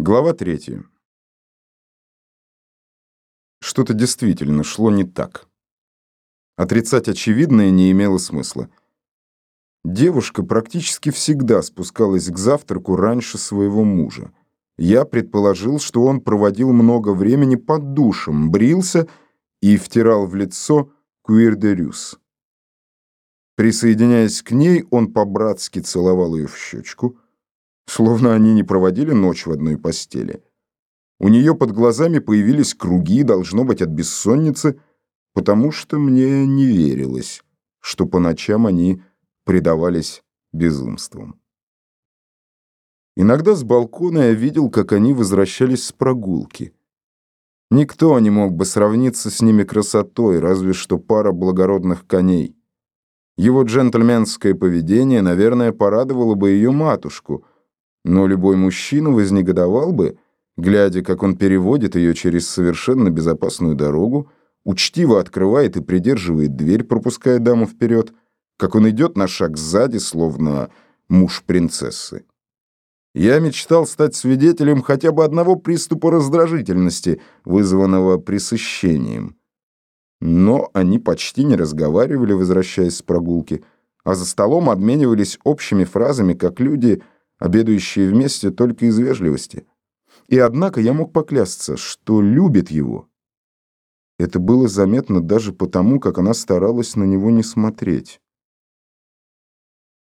Глава третья. Что-то действительно шло не так. Отрицать очевидное не имело смысла. Девушка практически всегда спускалась к завтраку раньше своего мужа. Я предположил, что он проводил много времени под душем, брился и втирал в лицо куирдерюс. Присоединяясь к ней, он по-братски целовал ее в щечку, словно они не проводили ночь в одной постели. У нее под глазами появились круги, должно быть, от бессонницы, потому что мне не верилось, что по ночам они предавались безумствам. Иногда с балкона я видел, как они возвращались с прогулки. Никто не мог бы сравниться с ними красотой, разве что пара благородных коней. Его джентльменское поведение, наверное, порадовало бы ее матушку, но любой мужчина вознегодовал бы, глядя, как он переводит ее через совершенно безопасную дорогу, учтиво открывает и придерживает дверь, пропуская даму вперед, как он идет на шаг сзади, словно муж принцессы. Я мечтал стать свидетелем хотя бы одного приступа раздражительности, вызванного пресыщением. Но они почти не разговаривали, возвращаясь с прогулки, а за столом обменивались общими фразами, как люди, обедающие вместе только из вежливости. И однако я мог поклясться, что любит его. Это было заметно даже потому, как она старалась на него не смотреть.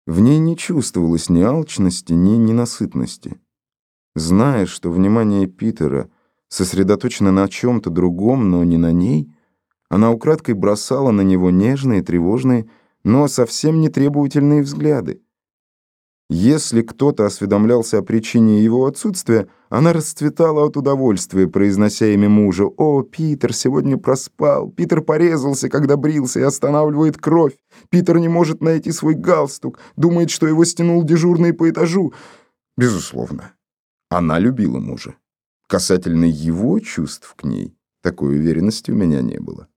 В ней не чувствовалось ни алчности, ни ненасытности. Зная, что внимание Питера сосредоточено на чем-то другом, но не на ней, она украдкой бросала на него нежные, тревожные, но совсем не требовательные взгляды. Если кто-то осведомлялся о причине его отсутствия, она расцветала от удовольствия, произнося имя мужа. «О, Питер сегодня проспал. Питер порезался, когда брился, и останавливает кровь. Питер не может найти свой галстук. Думает, что его стянул дежурный по этажу». Безусловно, она любила мужа. Касательно его чувств к ней, такой уверенности у меня не было.